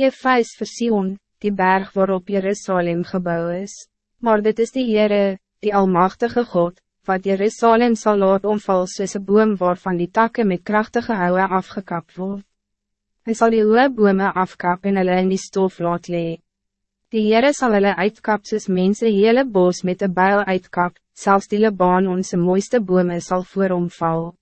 Je vuist vir Sion, die berg waarop Jerusalem gebouw is. Maar dit is die Heere, die Almachtige God, wat Jerusalem zal laat omval soos een boom waarvan die takken met krachtige houwe afgekap word. Hij zal die hoge bome afkap en hulle in die stof laat lee. Die Heere sal hulle uitkap soos mense hele bos met een bijl uitkap, zelfs die Libanon onze mooiste bome sal voor omval.